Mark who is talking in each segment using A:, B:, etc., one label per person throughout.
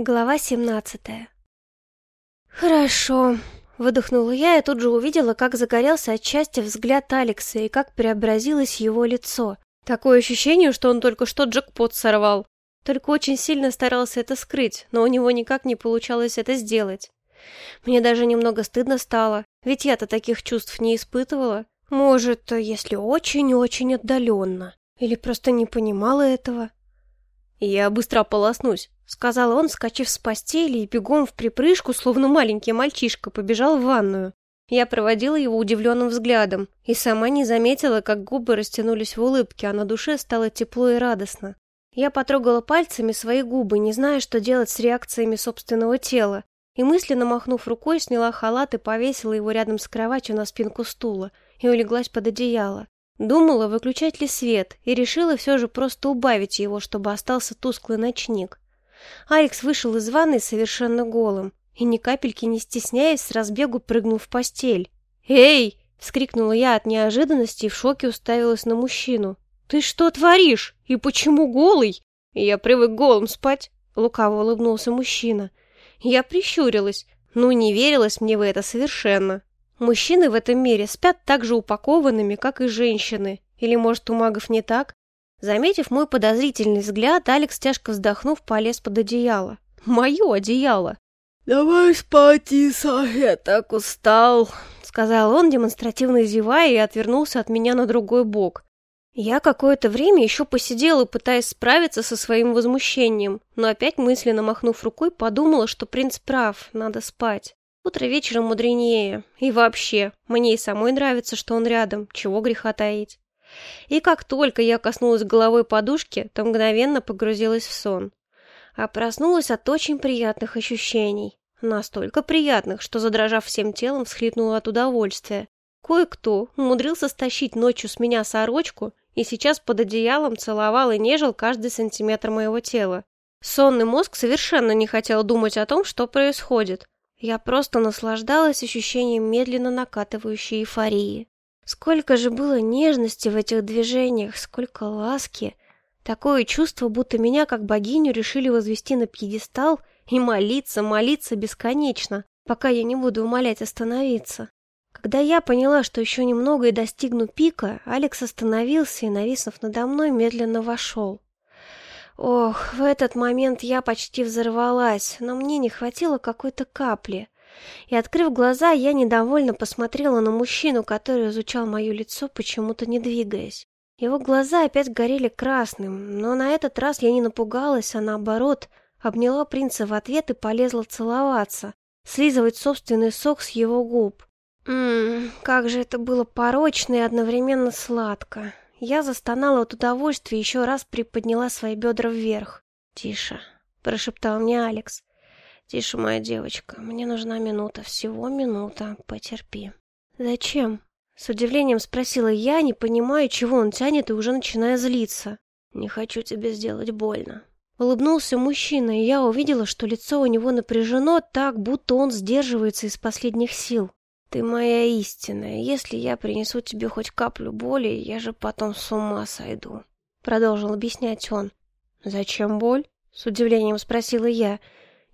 A: Глава 17 «Хорошо», — выдохнула я и тут же увидела, как загорелся от счастья взгляд Алекса и как преобразилось его лицо. Такое ощущение, что он только что джекпот сорвал. Только очень сильно старался это скрыть, но у него никак не получалось это сделать. Мне даже немного стыдно стало, ведь я-то таких чувств не испытывала. Может, если очень-очень отдаленно. Или просто не понимала этого. «Я быстро ополоснусь», — сказал он, скачив с постели и бегом в припрыжку, словно маленький мальчишка, побежал в ванную. Я проводила его удивленным взглядом и сама не заметила, как губы растянулись в улыбке, а на душе стало тепло и радостно. Я потрогала пальцами свои губы, не зная, что делать с реакциями собственного тела, и мысленно махнув рукой, сняла халат и повесила его рядом с кроватью на спинку стула и улеглась под одеяло. Думала, выключать ли свет, и решила все же просто убавить его, чтобы остался тусклый ночник. Алекс вышел из ванной совершенно голым и ни капельки не стесняясь с разбегу прыгнул в постель. «Эй!» — вскрикнула я от неожиданности и в шоке уставилась на мужчину. «Ты что творишь? И почему голый?» «Я привык голым спать», — лукаво улыбнулся мужчина. Я прищурилась. Ну, не верилось мне в это совершенно. Мужчины в этом мире спят так же упакованными, как и женщины. Или, может, у магов не так? Заметив мой подозрительный взгляд, Алекс, тяжко вздохнув, полез под одеяло. Мое одеяло.
B: «Давай спать, Иса, я так устал», —
A: сказал он, демонстративно зевая, и отвернулся от меня на другой бок. Я какое-то время еще посидела, пытаясь справиться со своим возмущением, но опять мысленно махнув рукой, подумала, что принц прав, надо спать. Утро вечером мудренее. И вообще, мне и самой нравится, что он рядом, чего греха таить. И как только я коснулась головой подушки, то мгновенно погрузилась в сон. А проснулась от очень приятных ощущений. Настолько приятных, что, задрожав всем телом, всхлипнула от удовольствия. Кое-кто умудрился стащить ночью с меня сорочку и сейчас под одеялом целовал и нежил каждый сантиметр моего тела. Сонный мозг совершенно не хотел думать о том, что происходит. Я просто наслаждалась ощущением медленно накатывающей эйфории. Сколько же было нежности в этих движениях, сколько ласки. Такое чувство, будто меня, как богиню, решили возвести на пьедестал и молиться, молиться бесконечно, пока я не буду умолять остановиться. Когда я поняла, что еще немного и достигну пика, Алекс остановился и, нависнув надо мной, медленно вошел. Ох, в этот момент я почти взорвалась, но мне не хватило какой-то капли. И, открыв глаза, я недовольно посмотрела на мужчину, который изучал мое лицо, почему-то не двигаясь. Его глаза опять горели красным, но на этот раз я не напугалась, а наоборот, обняла принца в ответ и полезла целоваться, слизывать собственный сок с его губ. Ммм, как же это было порочно и одновременно сладко. Я застонала от удовольствия и еще раз приподняла свои бедра вверх. «Тише», — прошептал мне Алекс. «Тише, моя девочка, мне нужна минута, всего минута, потерпи». «Зачем?» — с удивлением спросила я, не понимая, чего он тянет и уже начиная злиться. «Не хочу тебе сделать больно». Улыбнулся мужчина, и я увидела, что лицо у него напряжено так, будто он сдерживается из последних сил. «Ты моя истинная. Если я принесу тебе хоть каплю боли, я же потом с ума сойду», — продолжил объяснять он. «Зачем боль?» — с удивлением спросила я.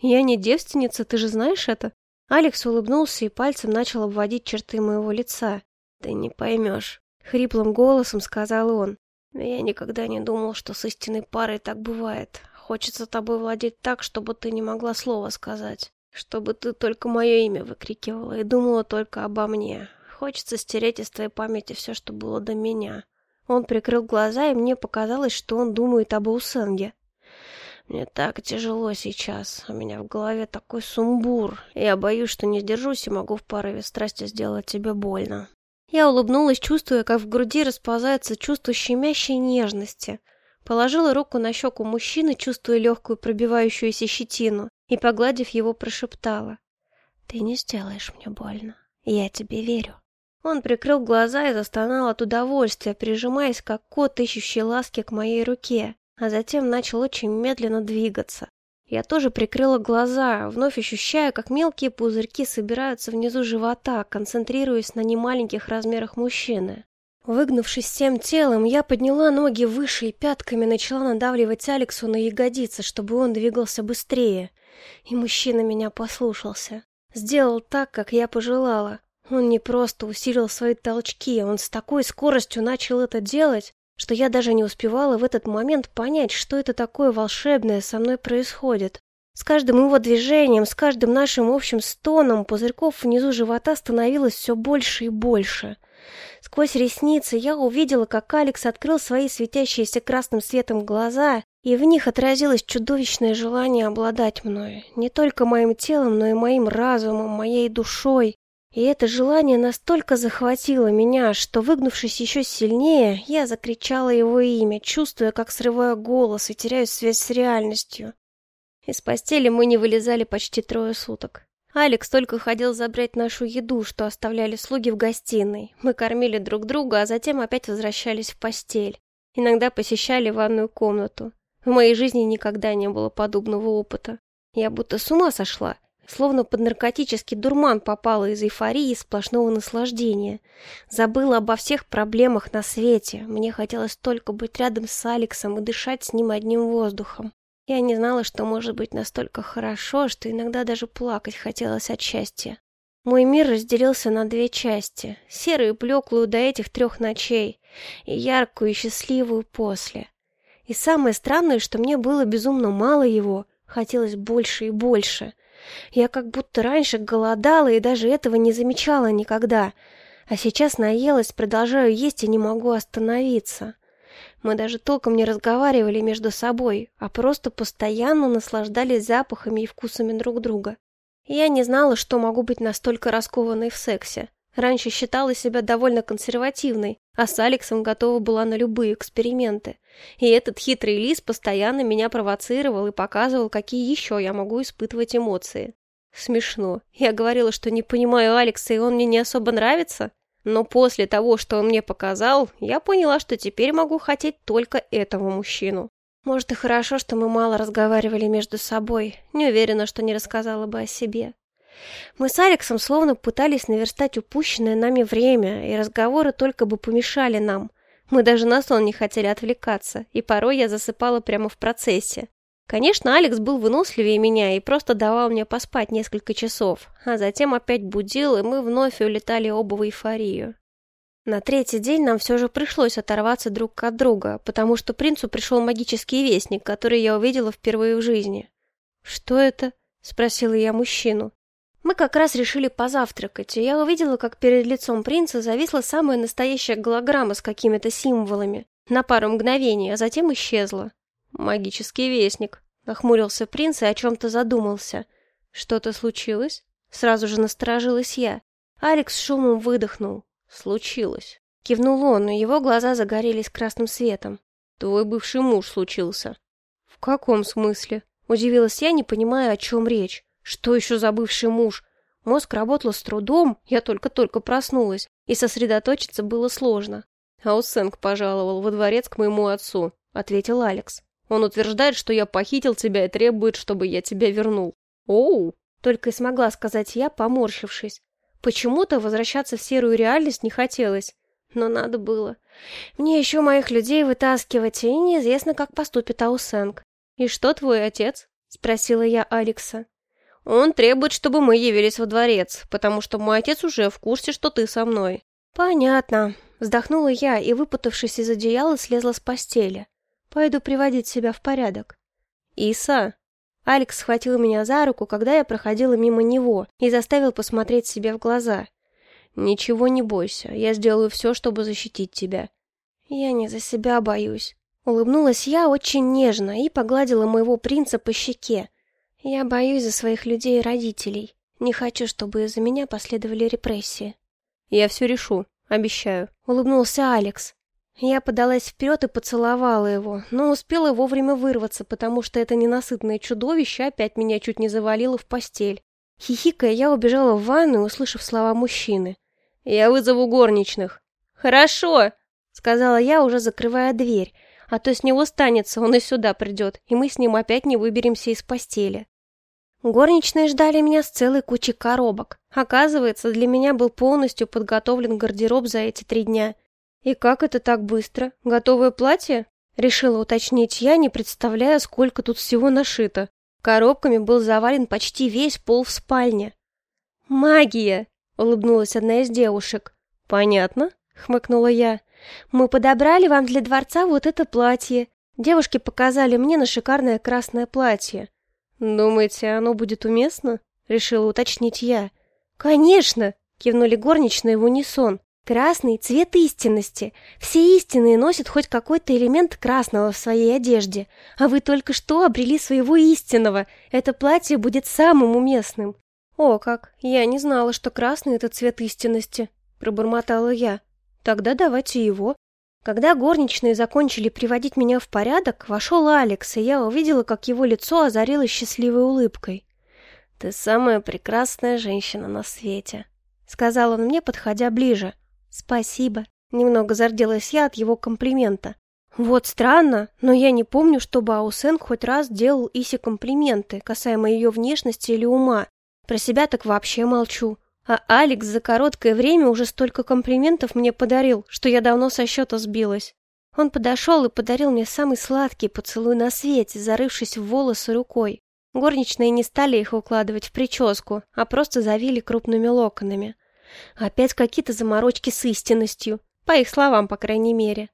A: «Я не девственница, ты же знаешь это?» Алекс улыбнулся и пальцем начал обводить черты моего лица. «Ты не поймешь», — хриплым голосом сказал он. «Я никогда не думал, что с истинной парой так бывает. Хочется тобой владеть так, чтобы ты не могла слова сказать. Чтобы ты только мое имя выкрикивала и думала только обо мне. Хочется стереть из твоей памяти все, что было до меня. Он прикрыл глаза, и мне показалось, что он думает об Усенге. Мне так тяжело сейчас, у меня в голове такой сумбур. Я боюсь, что не сдержусь и могу в порыве страсти сделать тебе больно. Я улыбнулась, чувствуя, как в груди расползается чувство щемящей нежности. Положила руку на щеку мужчины, чувствуя легкую пробивающуюся щетину и, погладив его, прошептала. «Ты не сделаешь мне больно. Я тебе верю». Он прикрыл глаза и застонал от удовольствия, прижимаясь, как кот, ищущий ласки к моей руке, а затем начал очень медленно двигаться. Я тоже прикрыла глаза, вновь ощущая, как мелкие пузырьки собираются внизу живота, концентрируясь на немаленьких размерах мужчины. Выгнувшись всем телом, я подняла ноги выше и пятками начала надавливать Алексу на ягодицы, чтобы он двигался быстрее. И мужчина меня послушался. Сделал так, как я пожелала. Он не просто усилил свои толчки, он с такой скоростью начал это делать, что я даже не успевала в этот момент понять, что это такое волшебное со мной происходит. С каждым его движением, с каждым нашим общим стоном пузырьков внизу живота становилось все больше и больше. Сквозь ресницы я увидела, как Алекс открыл свои светящиеся красным светом глаза, и в них отразилось чудовищное желание обладать мной, не только моим телом, но и моим разумом, моей душой. И это желание настолько захватило меня, что, выгнувшись еще сильнее, я закричала его имя, чувствуя, как срываю голос и теряю связь с реальностью. Из постели мы не вылезали почти трое суток. Алекс только ходил забрать нашу еду, что оставляли слуги в гостиной. Мы кормили друг друга, а затем опять возвращались в постель. Иногда посещали ванную комнату. В моей жизни никогда не было подобного опыта. Я будто с ума сошла, словно под наркотический дурман попала из эйфории и сплошного наслаждения. Забыла обо всех проблемах на свете. Мне хотелось только быть рядом с Алексом и дышать с ним одним воздухом. Я не знала, что может быть настолько хорошо, что иногда даже плакать хотелось от счастья. Мой мир разделился на две части, серую и плеклую до этих трех ночей, и яркую и счастливую после. И самое странное, что мне было безумно мало его, хотелось больше и больше. Я как будто раньше голодала и даже этого не замечала никогда, а сейчас наелась, продолжаю есть и не могу остановиться. Мы даже толком не разговаривали между собой, а просто постоянно наслаждались запахами и вкусами друг друга. Я не знала, что могу быть настолько раскованной в сексе. Раньше считала себя довольно консервативной, а с Алексом готова была на любые эксперименты. И этот хитрый лис постоянно меня провоцировал и показывал, какие еще я могу испытывать эмоции. Смешно. Я говорила, что не понимаю Алекса, и он мне не особо нравится. Но после того, что он мне показал, я поняла, что теперь могу хотеть только этого мужчину. Может, и хорошо, что мы мало разговаривали между собой. Не уверена, что не рассказала бы о себе. Мы с Алексом словно пытались наверстать упущенное нами время, и разговоры только бы помешали нам. Мы даже на сон не хотели отвлекаться, и порой я засыпала прямо в процессе. Конечно, Алекс был выносливее меня и просто давал мне поспать несколько часов, а затем опять будил, и мы вновь улетали оба в эйфорию. На третий день нам все же пришлось оторваться друг от друга, потому что принцу пришел магический вестник, который я увидела впервые в жизни. «Что это?» — спросила я мужчину. Мы как раз решили позавтракать, и я увидела, как перед лицом принца зависла самая настоящая голограмма с какими-то символами. На пару мгновений, а затем исчезла. «Магический вестник», — нахмурился принц и о чем-то задумался. «Что-то случилось?» Сразу же насторожилась я. Алекс шумом выдохнул. «Случилось». Кивнул он, и его глаза загорелись красным светом. «Твой бывший муж случился». «В каком смысле?» Удивилась я, не понимая, о чем речь. «Что еще за бывший муж?» Мозг работал с трудом, я только-только проснулась, и сосредоточиться было сложно. «Аусенг пожаловал во дворец к моему отцу», — ответил Алекс. Он утверждает, что я похитил тебя и требует, чтобы я тебя вернул. Оу, только и смогла сказать я, поморщившись. Почему-то возвращаться в серую реальность не хотелось, но надо было. Мне еще моих людей вытаскивать, и неизвестно, как поступит Аусенг. «И что твой отец?» — спросила я Алекса. «Он требует, чтобы мы явились во дворец, потому что мой отец уже в курсе, что ты со мной». «Понятно», — вздохнула я и, выпутавшись из одеяла, слезла с постели. Пойду приводить себя в порядок. Иса. Алекс схватил меня за руку, когда я проходила мимо него, и заставил посмотреть себе в глаза. Ничего не бойся, я сделаю все, чтобы защитить тебя. Я не за себя боюсь. Улыбнулась я очень нежно и погладила моего принца по щеке. Я боюсь за своих людей и родителей. Не хочу, чтобы из-за меня последовали репрессии. Я все решу, обещаю. Улыбнулся Алекс. Я подалась вперед и поцеловала его, но успела вовремя вырваться, потому что это ненасытное чудовище опять меня чуть не завалило в постель. Хихикая, я убежала в ванную, услышав слова мужчины. «Я вызову горничных». «Хорошо», — сказала я, уже закрывая дверь, а то с него станется, он и сюда придет, и мы с ним опять не выберемся из постели. Горничные ждали меня с целой кучей коробок. Оказывается, для меня был полностью подготовлен гардероб за эти три дня — «И как это так быстро? Готовое платье?» Решила уточнить я, не представляя, сколько тут всего нашито. Коробками был завален почти весь пол в спальне. «Магия!» — улыбнулась одна из девушек. «Понятно», — хмыкнула я. «Мы подобрали вам для дворца вот это платье». Девушки показали мне на шикарное красное платье. «Думаете, оно будет уместно?» — решила уточнить я. «Конечно!» — кивнули горничные в унисон. Красный – цвет истинности. Все истинные носят хоть какой-то элемент красного в своей одежде. А вы только что обрели своего истинного. Это платье будет самым уместным. О, как! Я не знала, что красный – это цвет истинности. Пробормотала я. Тогда давайте его. Когда горничные закончили приводить меня в порядок, вошел Алекс, и я увидела, как его лицо озарилось счастливой улыбкой. «Ты самая прекрасная женщина на свете», — сказал он мне, подходя ближе. «Спасибо», — немного зарделась я от его комплимента. Вот странно, но я не помню, чтобы Аусен хоть раз делал Иси комплименты, касаемо ее внешности или ума. Про себя так вообще молчу. А Алекс за короткое время уже столько комплиментов мне подарил, что я давно со счета сбилась. Он подошел и подарил мне самый сладкий поцелуй на свете, зарывшись в волосы рукой. Горничные не стали их укладывать в прическу, а просто завили крупными локонами. Опять какие-то заморочки с истинностью, по их словам, по крайней мере.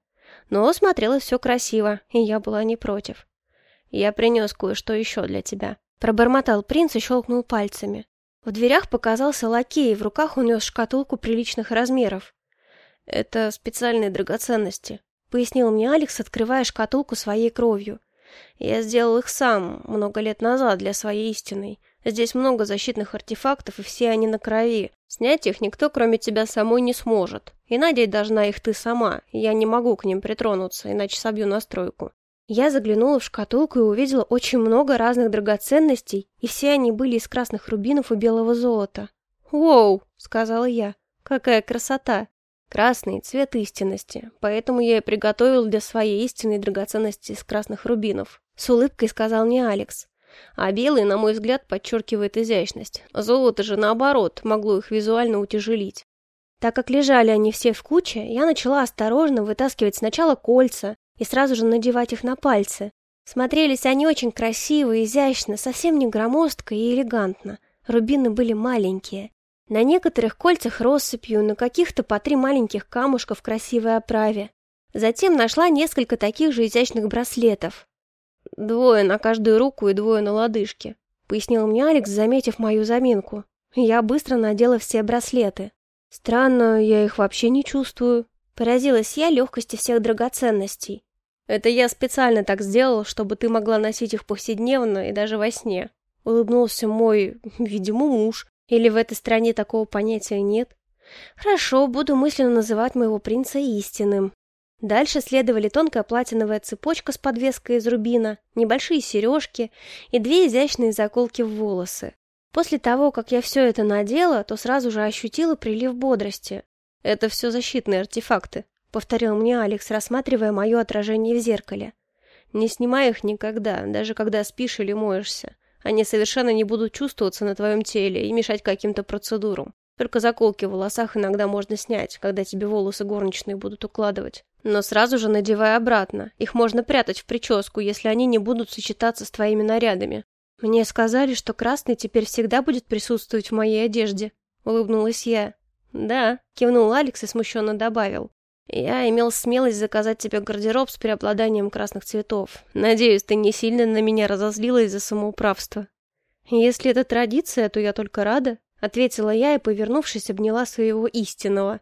A: Но смотрелось все красиво, и я была не против. «Я принес кое-что еще для тебя», — пробормотал принц и щелкнул пальцами. В дверях показался лакей, в руках он нес шкатулку приличных размеров. «Это специальные драгоценности», — пояснил мне Алекс, открывая шкатулку своей кровью. «Я сделал их сам, много лет назад, для своей истинной. Здесь много защитных артефактов, и все они на крови. Снять их никто, кроме тебя самой, не сможет. И надеть должна их ты сама. Я не могу к ним притронуться, иначе собью настройку. Я заглянула в шкатулку и увидела очень много разных драгоценностей, и все они были из красных рубинов и белого золота. «Воу!» — сказала я. «Какая красота!» Красный — цвет истинности, поэтому я и приготовил для своей истинной драгоценности из красных рубинов. С улыбкой сказал мне Алекс. А белый, на мой взгляд, подчеркивает изящность. Золото же, наоборот, могло их визуально утяжелить. Так как лежали они все в куче, я начала осторожно вытаскивать сначала кольца и сразу же надевать их на пальцы. Смотрелись они очень красиво, изящно, совсем не громоздко и элегантно. Рубины были маленькие. На некоторых кольцах россыпью, на каких-то по три маленьких камушка в красивой оправе. Затем нашла несколько таких же изящных браслетов. «Двое на каждую руку и двое на лодыжке», — пояснил мне Алекс, заметив мою заминку. Я быстро надела все браслеты. Странно, я их вообще не чувствую. Поразилась я легкости всех драгоценностей. Это я специально так сделал, чтобы ты могла носить их повседневно и даже во сне. Улыбнулся мой, видимо, муж. Или в этой стране такого понятия нет? Хорошо, буду мысленно называть моего принца истинным. Дальше следовали тонкая платиновая цепочка с подвеской из рубина, небольшие сережки и две изящные заколки в волосы. После того, как я все это надела, то сразу же ощутила прилив бодрости. «Это все защитные артефакты», — повторил мне Алекс, рассматривая мое отражение в зеркале. «Не снимай их никогда, даже когда спишь или моешься. Они совершенно не будут чувствоваться на твоем теле и мешать каким-то процедурам. Только заколки в волосах иногда можно снять, когда тебе волосы горничные будут укладывать. Но сразу же надевай обратно. Их можно прятать в прическу, если они не будут сочетаться с твоими нарядами. Мне сказали, что красный теперь всегда будет присутствовать в моей одежде. Улыбнулась я. Да, кивнул Алекс и смущенно добавил. Я имел смелость заказать тебе гардероб с преобладанием красных цветов. Надеюсь, ты не сильно на меня разозлилась из-за самоуправства. Если это традиция, то я только рада. Ответила я и, повернувшись, обняла своего истинного.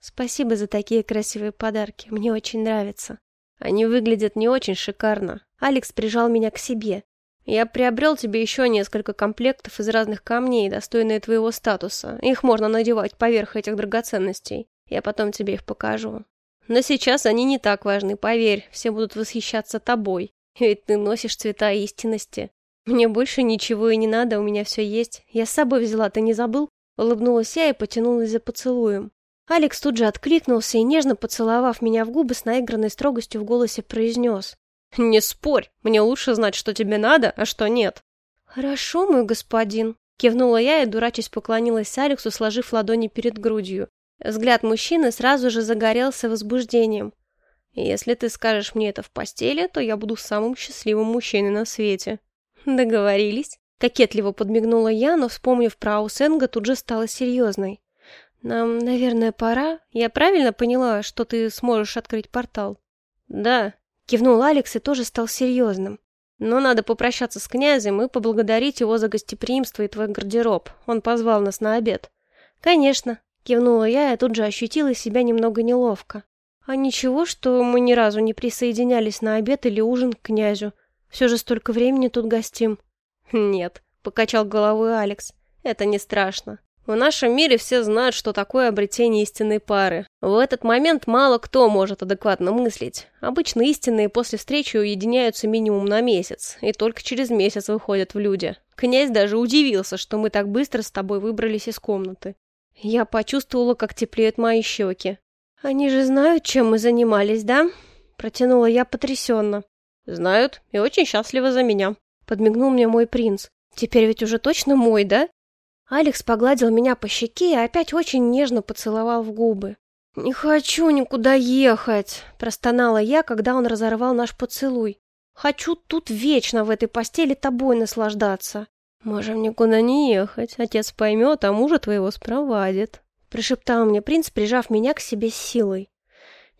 A: Спасибо за такие красивые подарки, мне очень нравятся. Они выглядят не очень шикарно. Алекс прижал меня к себе. Я приобрел тебе еще несколько комплектов из разных камней, достойные твоего статуса. Их можно надевать поверх этих драгоценностей. Я потом тебе их покажу. Но сейчас они не так важны, поверь, все будут восхищаться тобой. Ведь ты носишь цвета истинности. Мне больше ничего и не надо, у меня все есть. Я с собой взяла, ты не забыл? Улыбнулась я и потянулась за поцелуем. Алекс тут же откликнулся и, нежно поцеловав меня в губы, с наигранной строгостью в голосе произнес. «Не спорь, мне лучше знать, что тебе надо, а что нет». «Хорошо, мой господин», — кивнула я и, дурачись, поклонилась Алексу, сложив ладони перед грудью. Взгляд мужчины сразу же загорелся возбуждением. «Если ты скажешь мне это в постели, то я буду самым счастливым мужчиной на свете». «Договорились?» Кокетливо подмигнула я, но, вспомнив про Аусенга, тут же стала серьезной. «Нам, наверное, пора. Я правильно поняла, что ты сможешь открыть портал?» «Да», — кивнул Алекс и тоже стал серьезным. «Но надо попрощаться с князем и поблагодарить его за гостеприимство и твой гардероб. Он позвал нас на обед». «Конечно», — кивнула я и тут же ощутила себя немного неловко. «А ничего, что мы ни разу не присоединялись на обед или ужин к князю. Все же столько времени тут гостим». «Нет», — покачал головой Алекс, — «это не страшно. В нашем мире все знают, что такое обретение истинной пары. В этот момент мало кто может адекватно мыслить. Обычно истинные после встречи уединяются минимум на месяц, и только через месяц выходят в люди. Князь даже удивился, что мы так быстро с тобой выбрались из комнаты. Я почувствовала, как теплеют мои щеки. «Они же знают, чем мы занимались, да?» Протянула я потрясенно. «Знают, и очень счастливы за меня», Подмигнул мне мой принц. Теперь ведь уже точно мой, да? Алекс погладил меня по щеке и опять очень нежно поцеловал в губы. «Не хочу никуда ехать», – простонала я, когда он разорвал наш поцелуй. «Хочу тут вечно в этой постели тобой наслаждаться». «Можем никуда не ехать, отец поймет, а мужа твоего спровадит», – прошептал мне принц, прижав меня к себе силой.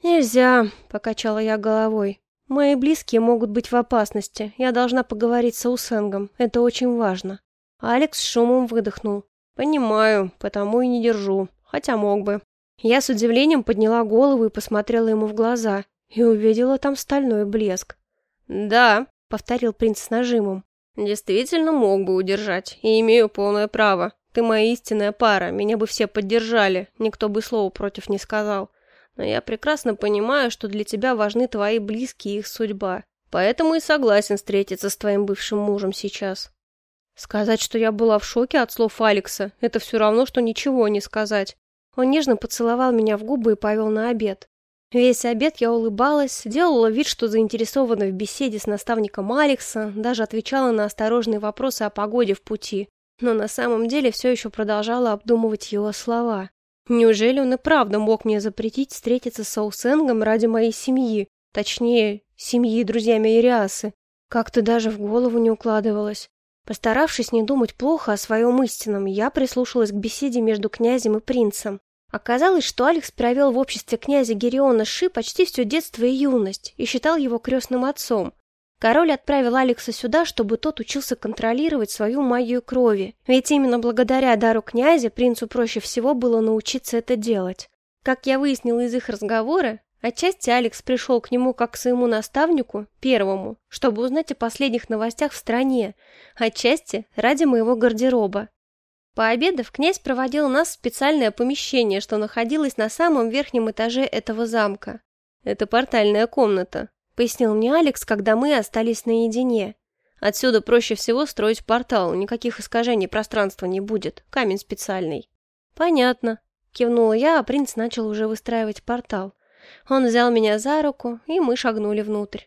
A: «Нельзя», – покачала я головой. Мои близкие могут быть в опасности. Я должна поговорить с Аусенгом. Это очень важно. Алекс шумом выдохнул. Понимаю, потому и не держу. Хотя мог бы. Я с удивлением подняла голову и посмотрела ему в глаза. И увидела там стальной блеск. «Да», — повторил принц с нажимом. «Действительно мог бы удержать. И имею полное право. Ты моя истинная пара. Меня бы все поддержали. Никто бы слова против не сказал но я прекрасно понимаю, что для тебя важны твои близкие и их судьба. Поэтому и согласен встретиться с твоим бывшим мужем сейчас. Сказать, что я была в шоке от слов Алекса, это все равно, что ничего не сказать. Он нежно поцеловал меня в губы и повел на обед. Весь обед я улыбалась, делала вид, что заинтересована в беседе с наставником Алекса, даже отвечала на осторожные вопросы о погоде в пути, но на самом деле все еще продолжала обдумывать его слова. Неужели он и правда мог мне запретить встретиться с Аусенгом ради моей семьи? Точнее, семьи друзьями Ириасы? Как-то даже в голову не укладывалось. Постаравшись не думать плохо о своем истинном, я прислушалась к беседе между князем и принцем. Оказалось, что Алекс провел в обществе князя Гериона Ши почти все детство и юность и считал его крестным отцом. Король отправил Алекса сюда, чтобы тот учился контролировать свою магию крови, ведь именно благодаря дару князя принцу проще всего было научиться это делать. Как я выяснила из их разговора, отчасти Алекс пришел к нему как к своему наставнику, первому, чтобы узнать о последних новостях в стране, отчасти ради моего гардероба. Пообедав, князь проводил нас в специальное помещение, что находилось на самом верхнем этаже этого замка. Это портальная комната, пояснил мне Алекс, когда мы остались наедине. Отсюда проще всего строить портал, никаких искажений пространства не будет, камень специальный. Понятно, кивнула я, а принц начал уже выстраивать портал. Он взял меня за руку, и мы шагнули внутрь.